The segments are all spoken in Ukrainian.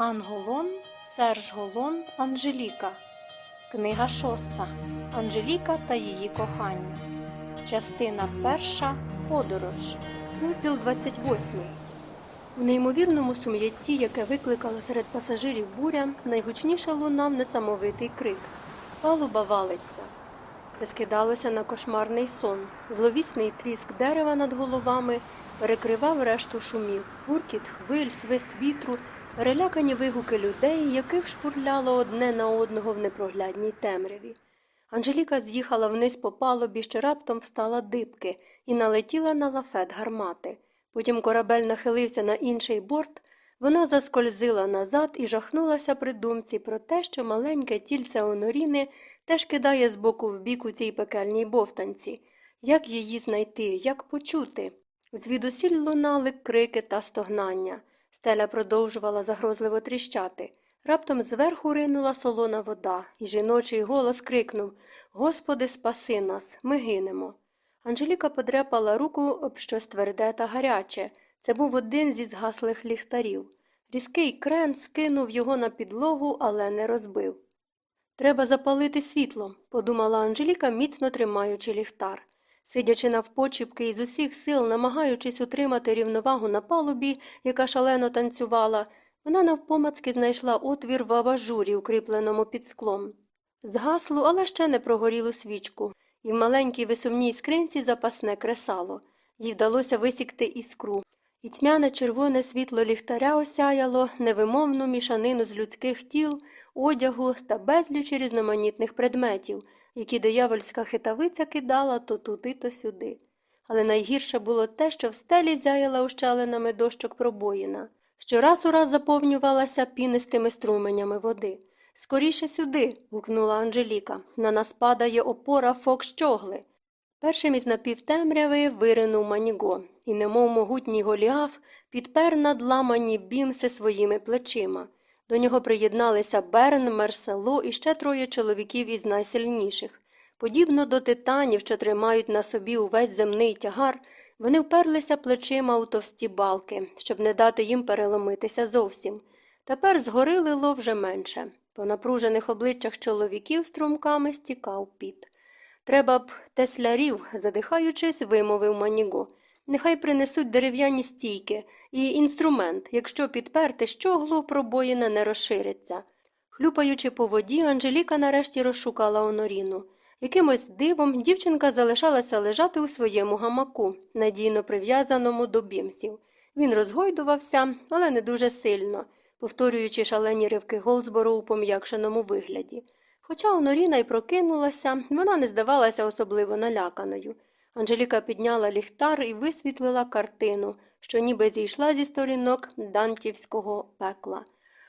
Анголон, Серж Голон, Анжеліка. Книга шоста. Анжеліка та її кохання. Частина перша. Подорож. Розділ 28. У неймовірному сум'ятті, яке викликала серед пасажирів буря, найгучніше лунав несамовитий крик. Палуба валиться. Це скидалося на кошмарний сон. Зловісний тріск дерева над головами перекривав решту шумів, гуркіт хвиль, свист вітру, перелякані вигуки людей, яких шпурляло одне на одного в непроглядній темряві. Анжеліка з'їхала вниз по палубі, що раптом встала дибки, і налетіла на лафет гармати. Потім корабель нахилився на інший борт, вона заскользила назад і жахнулася при думці про те, що маленьке тільце Оноріни теж кидає з боку в бік у цій пекельній бовтанці. Як її знайти, як почути? Звідусіль лунали крики та стогнання. Стеля продовжувала загрозливо тріщати. Раптом зверху ринула солона вода, і жіночий голос крикнув Господи, спаси нас, ми гинемо. Анжеліка подряпала руку об щось тверде та гаряче. Це був один зі згаслих ліхтарів. Різкий крен скинув його на підлогу, але не розбив. Треба запалити світло, подумала Анжеліка, міцно тримаючи ліхтар. Сидячи навпочіпки і з усіх сил, намагаючись утримати рівновагу на палубі, яка шалено танцювала, вона навпомацки знайшла отвір в абажурі, укріпленому під склом. Згаслу, але ще не прогорілу свічку, і в маленькій висувній скринці запасне кресало. Їй вдалося висікти іскру. І тьмяне червоне світло ліхтаря осяяло невимовну мішанину з людських тіл, одягу та безлічі різноманітних предметів, які диявольська хитавиця кидала то туди, то сюди. Але найгірше було те, що в стелі зяяла ущелинами дощок пробоїна, що раз у раз заповнювалася пінистими струменями води. Скоріше сюди. гукнула Анжеліка. На нас падає опора фок щогли. Першим із напівтемряви виринув Маніго, і, немов могутній голіаф, підпер надламані бімси своїми плечима. До нього приєдналися Берн, Мерсело і ще троє чоловіків із найсильніших. Подібно до титанів, що тримають на собі увесь земний тягар, вони вперлися плечима у товсті балки, щоб не дати їм переломитися зовсім. Тепер згори лило вже менше. По напружених обличчях чоловіків струмками стікав піт. Треба б теслярів, задихаючись, вимовив Маніго. Нехай принесуть дерев'яні стійки і інструмент, якщо підперти щоглу, пробоїна не розшириться. Хлюпаючи по воді, Анжеліка нарешті розшукала Оноріну. Якимось дивом дівчинка залишалася лежати у своєму гамаку, надійно прив'язаному до бімсів. Він розгойдувався, але не дуже сильно, повторюючи шалені ривки Голдсбору у пом'якшеному вигляді. Хоча Оноріна й прокинулася, вона не здавалася особливо наляканою. Анжеліка підняла ліхтар і висвітлила картину, що ніби зійшла зі сторінок дантівського пекла.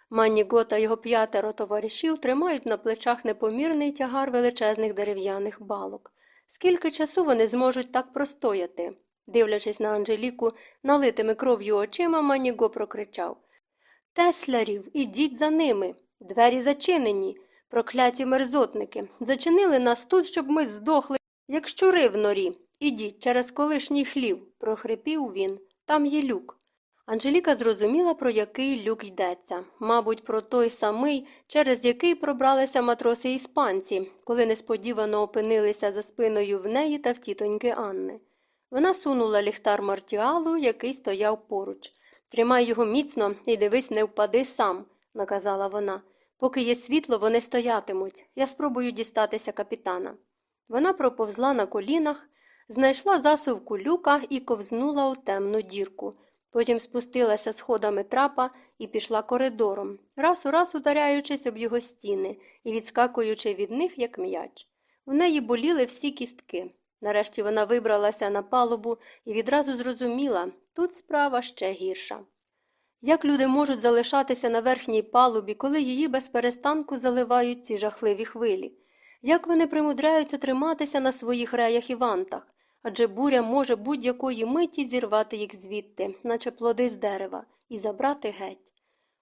Маніго та його п'ятеро товаришів тримають на плечах непомірний тягар величезних дерев'яних балок. Скільки часу вони зможуть так простояти? Дивлячись на Анжеліку, налитими кров'ю очима, Маніго прокричав Теслярів, ідіть за ними. Двері зачинені. Прокляті мерзотники. Зачинили нас тут, щоб ми здохли, як щури в норі. Ідіть через колишній хлів, прохрипів він. Там є люк. Анжеліка зрозуміла, про який люк йдеться. Мабуть, про той самий, через який пробралися матроси іспанці, коли несподівано опинилися за спиною в неї та в тітоньки Анни. Вона сунула ліхтар мартіалу, який стояв поруч. Тримай його міцно і дивись, не впади сам, наказала вона. Поки є світло, вони стоятимуть. Я спробую дістатися капітана. Вона проповзла на колінах, знайшла засувку люка і ковзнула у темну дірку. Потім спустилася сходами трапа і пішла коридором, раз у раз ударяючись об його стіни і відскакуючи від них, як м'яч. У неї боліли всі кістки. Нарешті вона вибралася на палубу і відразу зрозуміла тут справа ще гірша. Як люди можуть залишатися на верхній палубі, коли її без перестанку заливають ці жахливі хвилі? Як вони примудряються триматися на своїх реях і вантах? Адже буря може будь-якої миті зірвати їх звідти, наче плоди з дерева, і забрати геть.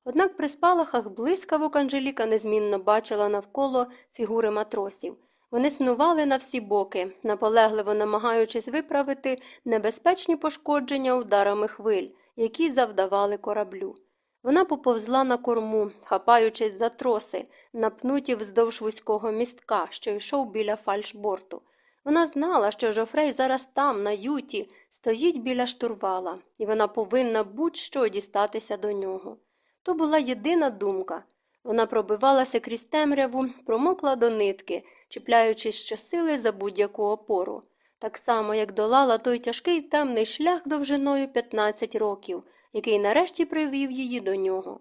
Однак при спалахах блискавок Анжеліка незмінно бачила навколо фігури матросів. Вони снували на всі боки, наполегливо намагаючись виправити небезпечні пошкодження ударами хвиль, які завдавали кораблю. Вона поповзла на корму, хапаючись за троси, напнуті вздовж вузького містка, що йшов біля фальшборту. Вона знала, що Жофрей зараз там, на юті, стоїть біля штурвала, і вона повинна будь-що дістатися до нього. То була єдина думка. Вона пробивалася крізь темряву, промокла до нитки, чіпляючись щосили за будь-яку опору, так само, як долала той тяжкий темний шлях довжиною 15 років, який нарешті привів її до нього.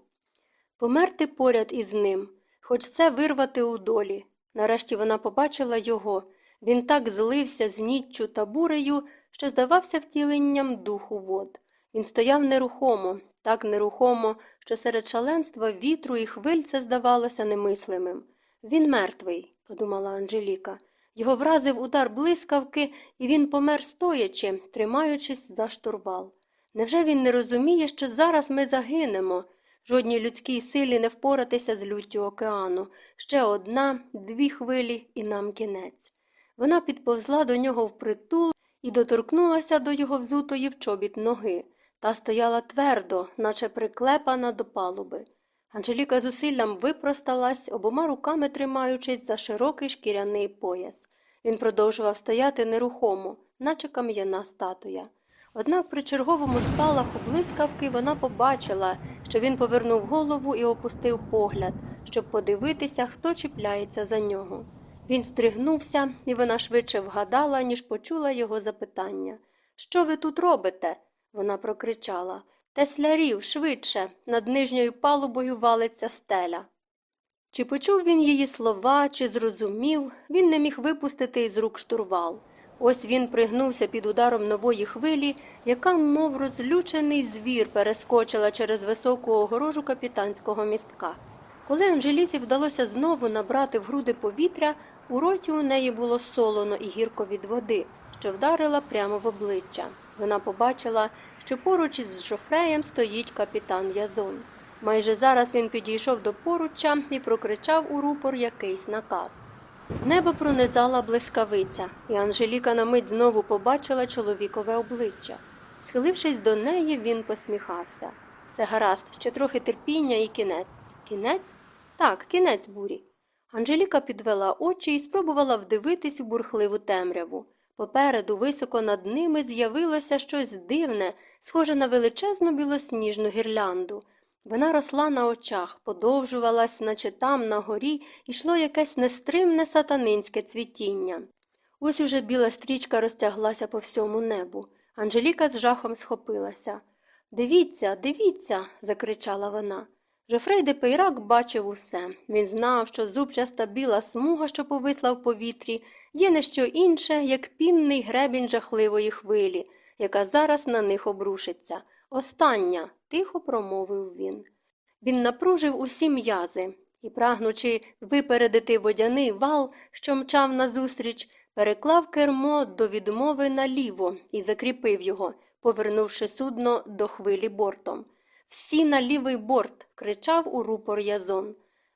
Померти поряд із ним, хоч це вирвати у долі. Нарешті вона побачила його. Він так злився з ніччю та бурею, що здавався втіленням духу вод. Він стояв нерухомо, так нерухомо, що серед шаленства вітру і хвиль це здавалося немислимим. Він мертвий, подумала Анжеліка. Його вразив удар блискавки, і він помер стоячи, тримаючись за штурвал. Невже він не розуміє, що зараз ми загинемо? Жодній людській силі не впоратися з люттю океану. Ще одна, дві хвилі, і нам кінець. Вона підповзла до нього впритул і доторкнулася до його взутої в чобіт ноги, та стояла твердо, наче приклепана до палуби. Анжеліка зусиллям випросталась, обома руками тримаючись за широкий шкіряний пояс. Він продовжував стояти нерухомо, наче кам'яна статуя. Однак при черговому спалаху блискавки вона побачила, що він повернув голову і опустив погляд, щоб подивитися, хто чіпляється за нього. Він стригнувся, і вона швидше вгадала, ніж почула його запитання. Що ви тут робите? Вона прокричала. Теслярів, швидше, над нижньою палубою валиться стеля. Чи почув він її слова, чи зрозумів, він не міг випустити із рук штурвал. Ось він пригнувся під ударом нової хвилі, яка, мов розлючений звір, перескочила через високу огорожу капітанського містка. Коли Анжеліці вдалося знову набрати в груди повітря, у роті у неї було солоно і гірко від води, що вдарила прямо в обличчя. Вона побачила, що поруч із Жофреєм стоїть капітан Язон. Майже зараз він підійшов до поруччя і прокричав у рупор якийсь наказ. Небо пронизала блискавиця, і Анжеліка на мить знову побачила чоловікове обличчя. Схилившись до неї, він посміхався. Все гаразд, ще трохи терпіння і кінець. Кінець? Так, кінець бурі. Анжеліка підвела очі і спробувала вдивитись у бурхливу темряву. Попереду, високо над ними, з'явилося щось дивне, схоже на величезну білосніжну гірлянду. Вона росла на очах, подовжувалась, наче там, на горі, йшло якесь нестримне сатанинське цвітіння. Ось уже біла стрічка розтяглася по всьому небу. Анжеліка з жахом схопилася. Дивіться, дивіться, закричала вона. Жефрей де Пейрак бачив усе. Він знав, що зубчаста біла смуга, що повисла в повітрі, є не що інше, як пінний гребінь жахливої хвилі, яка зараз на них обрушиться. Остання, тихо промовив він. Він напружив усі м'язи і, прагнучи випередити водяний вал, що мчав назустріч, переклав кермо до відмови наліво і закріпив його, повернувши судно до хвилі бортом. Всі на лівий борт. кричав у рупор язон.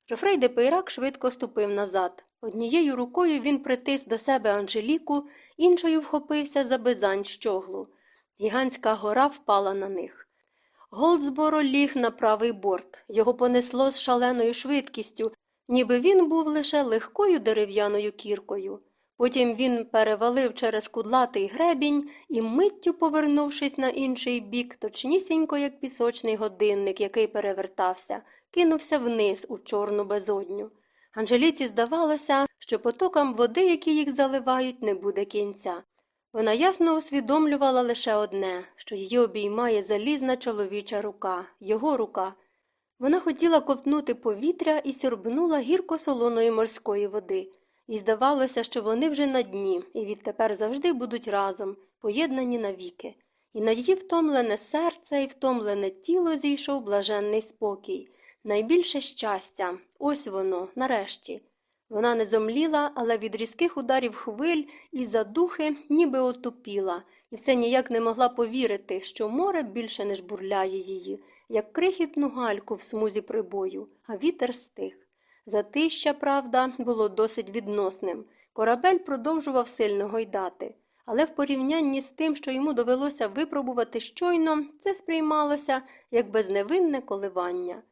Жофрей де Пейрак швидко ступив назад. Однією рукою він притис до себе Анжеліку, іншою вхопився за безань щоглу. Гігантська гора впала на них. Голдсборо ліг на правий борт. Його понесло з шаленою швидкістю, ніби він був лише легкою дерев'яною кіркою. Потім він перевалив через кудлатий гребінь і, миттю повернувшись на інший бік, точнісінько, як пісочний годинник, який перевертався, кинувся вниз у чорну безодню. Анжеліці здавалося, що потокам води, які їх заливають, не буде кінця. Вона ясно усвідомлювала лише одне, що її обіймає залізна чоловіча рука, його рука. Вона хотіла ковтнути повітря і сьорбнула гірко солоної морської води. І здавалося, що вони вже на дні і відтепер завжди будуть разом, поєднані навіки. І на її втомлене серце і втомлене тіло зійшов блаженний спокій, найбільше щастя, ось воно, нарешті. Вона не зомліла, але від різких ударів хвиль і задухи ніби отупіла, і все ніяк не могла повірити, що море більше не жбурляє її, як крихітну гальку в смузі прибою, а вітер стих. Затища, правда, було досить відносним. Корабель продовжував сильно гойдати. але в порівнянні з тим, що йому довелося випробувати щойно, це сприймалося як безневинне коливання.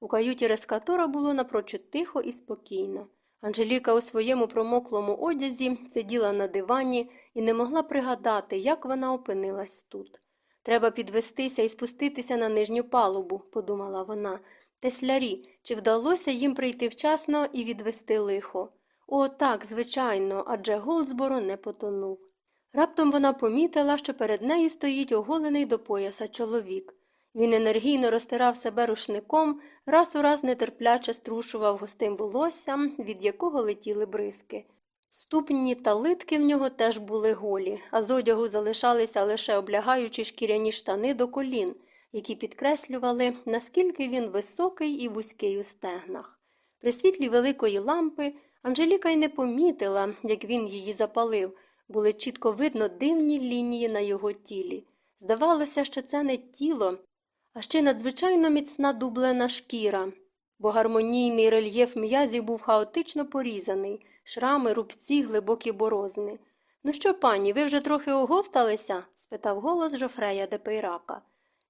У каюті рескатора було напрочуд тихо і спокійно. Анжеліка у своєму промоклому одязі сиділа на дивані і не могла пригадати, як вона опинилась тут. Треба підвестися і спуститися на нижню палубу, подумала вона. Теслярі, чи вдалося їм прийти вчасно і відвести лихо? О, так, звичайно, адже Голдсборо не потонув. Раптом вона помітила, що перед нею стоїть оголений до пояса чоловік. Він енергійно розтирав себе рушником, раз у раз нетерпляче струшував густим волоссям, від якого летіли бризки. Ступні та литки в нього теж були голі, а з одягу залишалися лише облягаючі шкіряні штани до колін, які підкреслювали, наскільки він високий і вузький у стегнах. При світлі великої лампи Анжеліка й не помітила, як він її запалив, були чітко видно дивні лінії на його тілі. Здавалося, що це не тіло, а ще надзвичайно міцна дублена шкіра, бо гармонійний рельєф м'язів був хаотично порізаний, шрами, рубці, глибокі борозни. Ну що, пані, ви вже трохи оговталися? спитав голос Жофрея де Пейрака.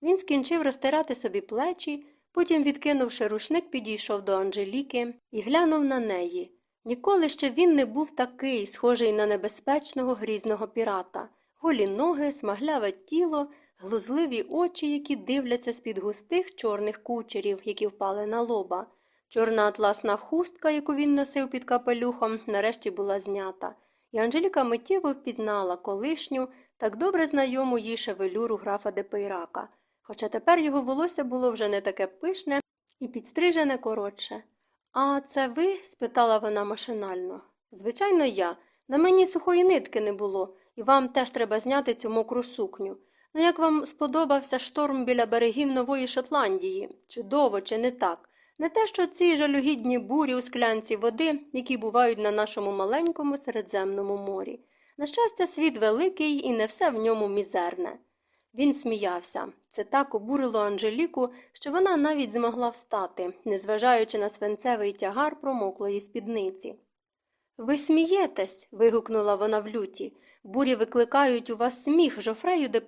Він скінчив розтирати собі плечі, потім, відкинувши рушник, підійшов до Анжеліки і глянув на неї. Ніколи ще він не був такий, схожий на небезпечного грізного пірата, голі ноги, смагляве тіло, глузливі очі, які дивляться з-під густих чорних кучерів, які впали на лоба. Чорна атласна хустка, яку він носив під капелюхом, нарешті була знята, і Анжеліка миттєво впізнала колишню, так добре знайому їй шевелюру графа де Пейрака, хоча тепер його волосся було вже не таке пишне і підстрижене коротше. А це ви? спитала вона машинально. Звичайно, я. На мені сухої нитки не було, і вам теж треба зняти цю мокру сукню. Ну, як вам сподобався шторм біля берегів Нової Шотландії? Чудово, чи не так? Не те, що ці жалюгідні бурі у склянці води, які бувають на нашому маленькому Середземному морі. На щастя, світ великий і не все в ньому мізерне. Він сміявся. Це так обурило Анжеліку, що вона навіть змогла встати, незважаючи на свинцевий тягар промоклої спідниці. Ви смієтесь. вигукнула вона в люті. Бурі викликають у вас сміх, жофрею де.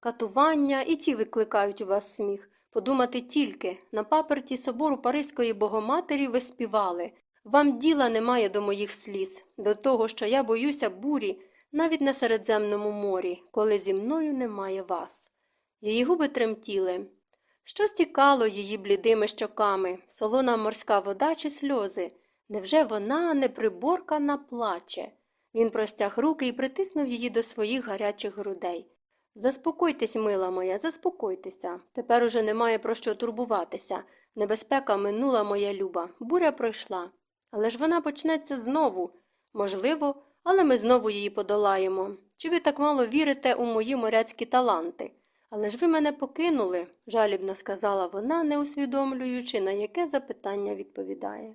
Катування і ті викликають у вас сміх. Подумати тільки на паперті собору Паризької богоматері ви співали. Вам діла немає до моїх сліз, до того, що я боюся бурі навіть на Середземному морі, коли зі мною немає вас. Її губи тремтіли. Що стікало її блідими щоками, солона морська вода чи сльози? Невже вона неприборкана плаче? Він простяг руки і притиснув її до своїх гарячих грудей. Заспокойтесь, мила моя, заспокойтеся. Тепер уже немає про що турбуватися. Небезпека минула моя люба, буря пройшла. Але ж вона почнеться знову. Можливо, але ми знову її подолаємо. Чи ви так мало вірите у мої моряцькі таланти? Але ж ви мене покинули, жалібно сказала вона, не усвідомлюючи, на яке запитання відповідає.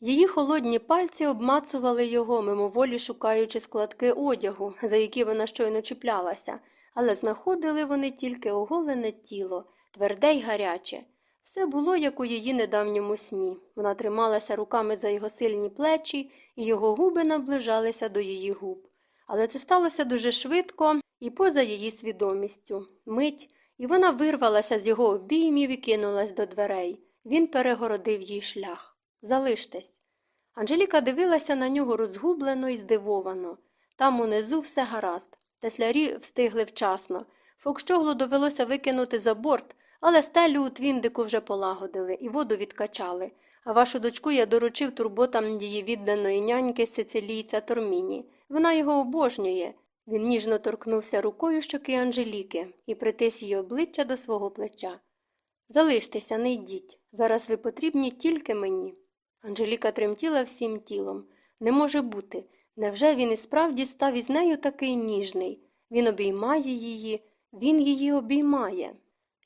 Її холодні пальці обмацували його, мимоволі шукаючи складки одягу, за які вона щойно чіплялася, але знаходили вони тільки оголене тіло, тверде й гаряче. Все було, як у її недавньому сні. Вона трималася руками за його сильні плечі, і його губи наближалися до її губ. Але це сталося дуже швидко і поза її свідомістю. Мить, і вона вирвалася з його обіймів і кинулась до дверей. Він перегородив їй шлях. Залиштесь. Анжеліка дивилася на нього розгублено і здивовано. Там унизу все гаразд. Теслярі встигли вчасно. Фокщоглу довелося викинути за борт, але стелю у твіндику вже полагодили і воду відкачали. А вашу дочку я доручив турботам її відданої няньки сицилійця Торміні. Вона його обожнює. Він ніжно торкнувся рукою щоки Анжеліки і притис її обличчя до свого плеча. Залиштеся, не йдіть. Зараз ви потрібні тільки мені. Анжеліка тремтіла всім тілом. Не може бути. Невже він і справді став із нею такий ніжний? Він обіймає її, він її обіймає.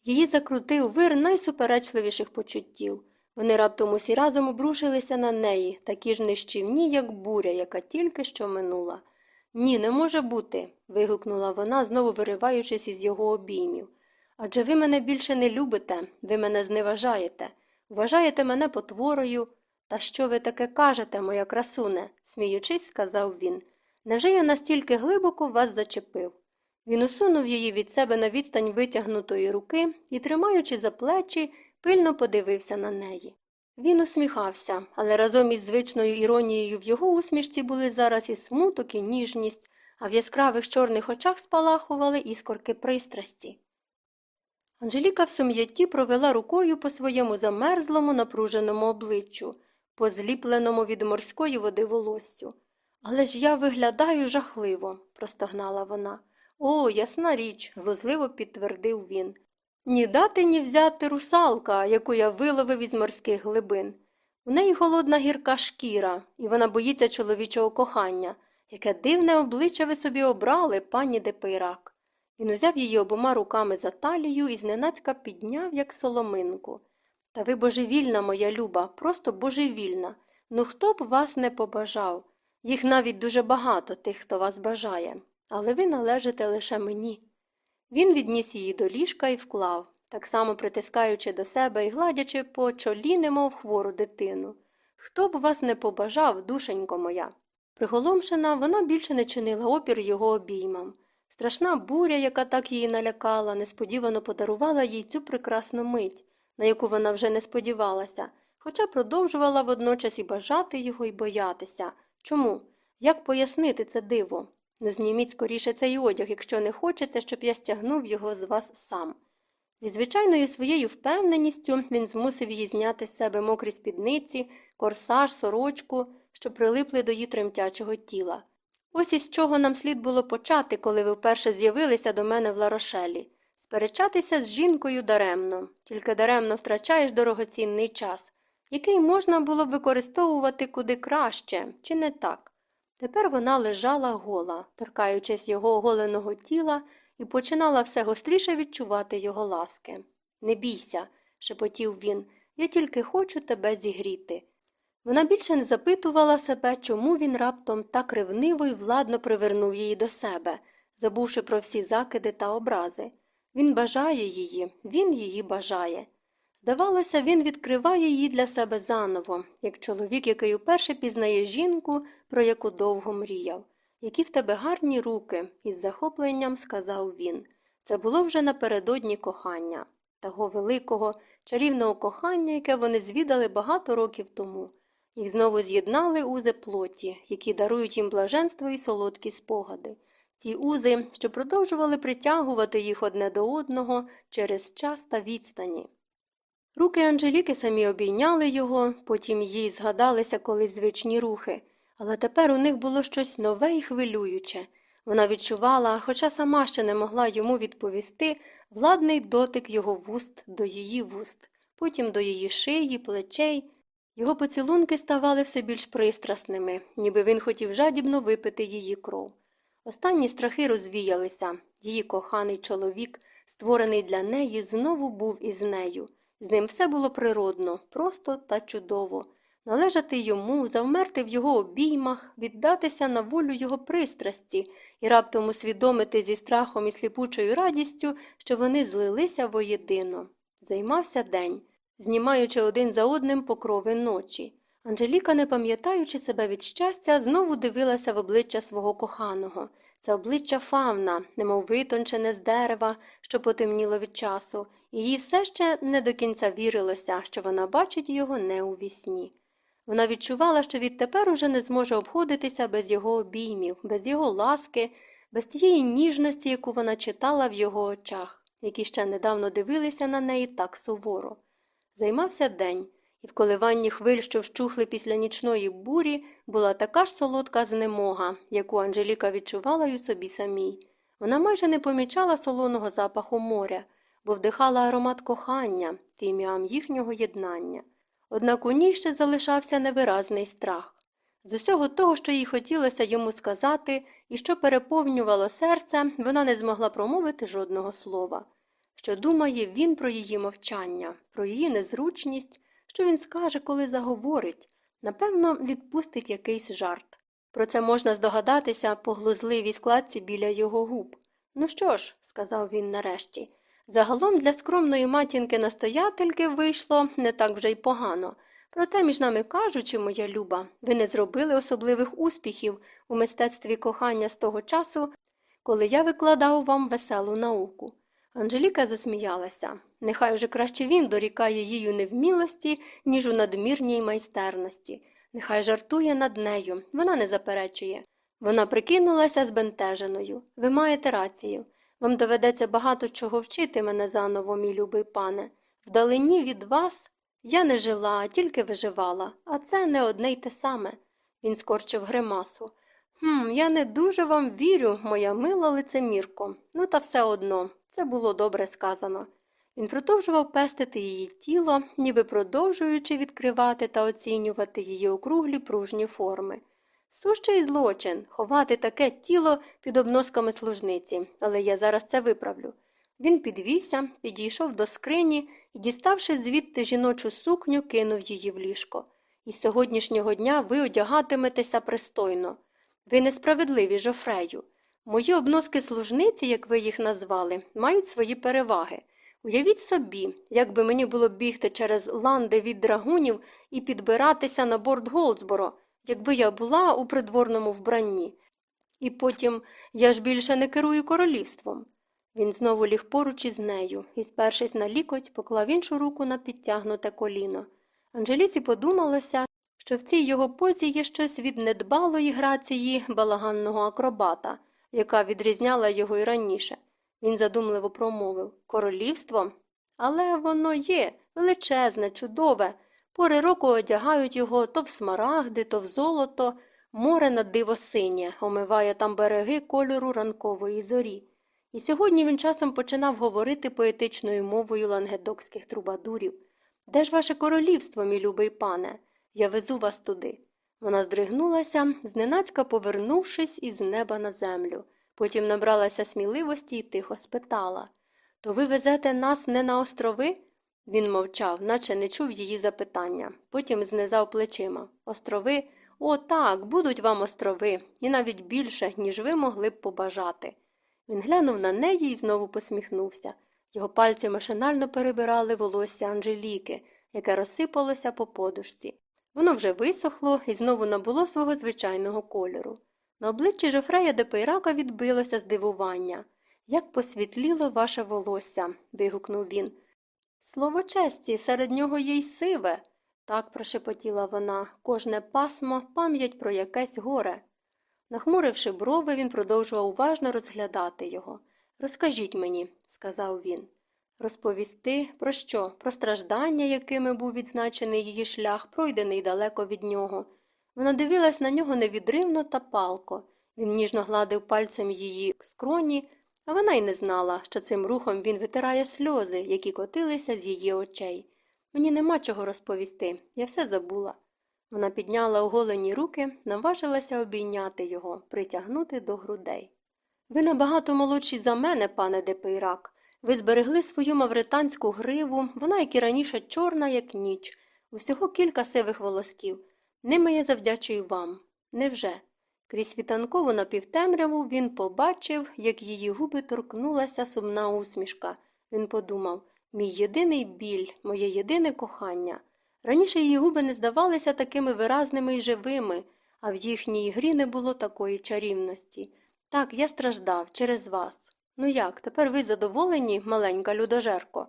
Її закрутив вир найсуперечливіших почуттів. Вони раптом усі разом обрушилися на неї, такі ж нищівні, як буря, яка тільки що минула. Ні, не може бути. вигукнула вона, знову вириваючись із його обіймів. Адже ви мене більше не любите, ви мене зневажаєте, вважаєте мене потворою. Та що ви таке кажете, моя красуне? сміючись, сказав він. Невже я настільки глибоко вас зачепив? Він усунув її від себе на відстань витягнутої руки і, тримаючи за плечі, пильно подивився на неї. Він усміхався, але разом із звичною іронією в його усмішці були зараз і смуток, і ніжність, а в яскравих чорних очах спалахували іскорки пристрасті. Анжеліка в сум'ятті провела рукою по своєму замерзлому, напруженому обличчю, по зліпленому від морської води волоссю. Але ж я виглядаю жахливо, простогнала вона. О, ясна річ, глузливо підтвердив він. Ні дати, ні взяти русалка, яку я виловив із морських глибин. У неї холодна гірка шкіра, і вона боїться чоловічого кохання. Яке дивне обличчя ви собі обрали, пані де Пейрак. Він узяв її обома руками за талію і зненацька підняв, як соломинку. Та ви божевільна, моя люба, просто божевільна. Ну хто б вас не побажав? Їх навіть дуже багато, тих, хто вас бажає, але ви належите лише мені. Він відніс її до ліжка і вклав, так само притискаючи до себе і гладячи по чолі, немов хвору дитину. Хто б вас не побажав, душенько моя. Приголомшена, вона більше не чинила опір його обіймам. Страшна буря, яка так її налякала, несподівано подарувала їй цю прекрасну мить, на яку вона вже не сподівалася, хоча продовжувала водночас і бажати його, і боятися. Чому? Як пояснити це диво? Ну, зніміть скоріше цей одяг, якщо не хочете, щоб я стягнув його з вас сам. Зі звичайною своєю впевненістю він змусив її зняти з себе мокрі спідниці, корсаж, сорочку, що прилипли до її тремтячого тіла. Ось із чого нам слід було почати, коли ви вперше з'явилися до мене в Ларошелі. Сперечатися з жінкою даремно, тільки даремно втрачаєш дорогоцінний час, який можна було б використовувати куди краще, чи не так. Тепер вона лежала гола, торкаючись його оголеного тіла, і починала все гостріше відчувати його ласки. Не бійся, шепотів він, я тільки хочу тебе зігріти. Вона більше не запитувала себе, чому він раптом так ревниво і владно привернув її до себе, забувши про всі закиди та образи. Він бажає її, він її бажає. Здавалося, він відкриває її для себе заново, як чоловік, який уперше пізнає жінку, про яку довго мріяв. Які в тебе гарні руки, із захопленням сказав він. Це було вже напередодні кохання, того великого, чарівного кохання, яке вони звідали багато років тому. Їх знову з'єднали узи плоті, які дарують їм блаженство і солодкі спогади. Ці узи, що продовжували притягувати їх одне до одного через час та відстані. Руки Анжеліки самі обійняли його, потім їй згадалися колись звичні рухи, але тепер у них було щось нове і хвилююче. Вона відчувала, хоча сама ще не могла йому відповісти, владний дотик його вуст до її вуст, потім до її шиї, плечей. Його поцілунки ставали все більш пристрасними, ніби він хотів жадібно випити її кров. Останні страхи розвіялися. Її коханий чоловік, створений для неї, знову був із нею. З ним все було природно, просто та чудово. Належати йому, завмерти в його обіймах, віддатися на волю його пристрасті і раптом усвідомити зі страхом і сліпучою радістю, що вони злилися воєдино. Займався день, знімаючи один за одним покрови ночі. Анжеліка, не пам'ятаючи себе від щастя, знову дивилася в обличчя свого коханого. Це обличчя фавна, немов витончене з дерева, що потемніло від часу, і їй все ще не до кінця вірилося, що вона бачить його не у вісні. Вона відчувала, що відтепер уже не зможе обходитися без його обіймів, без його ласки, без тієї ніжності, яку вона читала в його очах, які ще недавно дивилися на неї так суворо. Займався день, і в коливанні хвиль, що вщухли після нічної бурі, була така ж солодка знемога, яку Анжеліка відчувала й у собі самій. Вона майже не помічала солоного запаху моря, бо вдихала аромат кохання, фіміам їхнього єднання. Однак у ній ще залишався невиразний страх. З усього того, що їй хотілося йому сказати, і що переповнювало серце, вона не змогла промовити жодного слова. Що думає він про її мовчання, про її незручність, що він скаже, коли заговорить, напевно, відпустить якийсь жарт. Про це можна здогадатися по глузливій складці біля його губ. Ну що ж, сказав він нарешті, загалом для скромної матінки настоятельки вийшло не так вже й погано. Проте, між нами кажучи, моя люба, ви не зробили особливих успіхів у мистецтві кохання з того часу, коли я викладав вам веселу науку. Анжеліка засміялася. Нехай уже краще він дорікає їй у невмілості, ніж у надмірній майстерності. Нехай жартує над нею, вона не заперечує. Вона прикинулася збентеженою. Ви маєте рацію. Вам доведеться багато чого вчити мене заново, мій любий пане. Вдалині від вас я не жила, а тільки виживала, а це не одне й те саме. Він скорчив гримасу. Хм, я не дуже вам вірю, моя мила лицемірко. Ну, та все одно, це було добре сказано. Він продовжував пестити її тіло, ніби продовжуючи відкривати та оцінювати її округлі пружні форми. Сущий злочин ховати таке тіло під обносками служниці, але я зараз це виправлю. Він підвівся, підійшов до скрині і, діставши звідти жіночу сукню, кинув її в ліжко. І сьогоднішнього дня ви одягатиметеся пристойно. Ви несправедливі, Жофрею. Мої обноски служниці, як ви їх назвали, мають свої переваги. Уявіть собі, як би мені було бігти через ланди від драгунів і підбиратися на борт Голдсборо, якби я була у придворному вбранні. І потім я ж більше не керую королівством. Він знову ліг поруч із нею і, спершись на лікоть, поклав іншу руку на підтягнуте коліно. Анжеліці подумалося, що в цій його позі є щось від недбалої грації балаганного акробата, яка відрізняла його й раніше. Він задумливо промовив Королівство? Але воно є величезне, чудове. Пори року одягають його то в смарагди, то в золото, море на диво синє, омиває там береги кольору ранкової зорі. І сьогодні він часом починав говорити поетичною мовою лангедокських трубадурів. Де ж ваше королівство, мій любий пане? Я везу вас туди. Вона здригнулася, зненацька повернувшись із неба на землю. Потім набралася сміливості і тихо спитала То ви везете нас не на острови? Він мовчав, наче не чув її запитання. Потім знизав плечима. Острови? О, так, будуть вам острови, і навіть більше, ніж ви могли б побажати. Він глянув на неї і знову посміхнувся. Його пальці машинально перебирали волосся Анжеліки, яке розсипалося по подушці. Воно вже висохло і знову набуло свого звичайного кольору. На обличчі Жофрея де Пейрака відбилося здивування. Як посвітліло ваше волосся. вигукнув він. Слово честі, серед нього є й сиве. Так прошепотіла вона, кожне пасмо пам'ять про якесь горе. Нахмуривши брови, він продовжував уважно розглядати його. Розкажіть мені, сказав він. Розповісти про що? Про страждання, якими був відзначений її шлях, пройдений далеко від нього. Вона дивилась на нього невідривно та палко. Він ніжно гладив пальцем її скроні, а вона й не знала, що цим рухом він витирає сльози, які котилися з її очей. Мені нема чого розповісти, я все забула. Вона підняла оголені руки, наважилася обійняти його, притягнути до грудей. Ви набагато молодші за мене, пане Депейрак. Ви зберегли свою мавританську гриву, вона, як і раніше, чорна, як ніч, усього кілька сивих волосків. Ними я завдячую вам. Невже? Крізь світанкову напівтемряву він побачив, як її губи торкнулася сумна усмішка. Він подумав мій єдиний біль, моє єдине кохання. Раніше її губи не здавалися такими виразними і живими, а в їхній грі не було такої чарівності. Так, я страждав через вас. Ну як, тепер ви задоволені, маленька людожерко?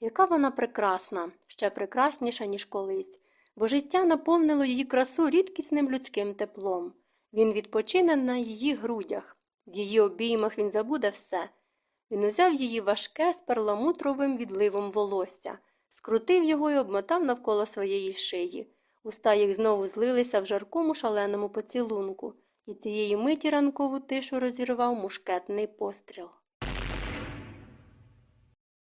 Яка вона прекрасна, ще прекрасніша, ніж колись, бо життя наповнило її красу рідкісним людським теплом. Він відпочине на її грудях, в її обіймах він забуде все. Він узяв її важке з перламутровим відливом волосся, скрутив його і обмотав навколо своєї шиї. Уста їх знову злилися в жаркому шаленому поцілунку, і цієї миті ранкову тишу розірвав мушкетний постріл.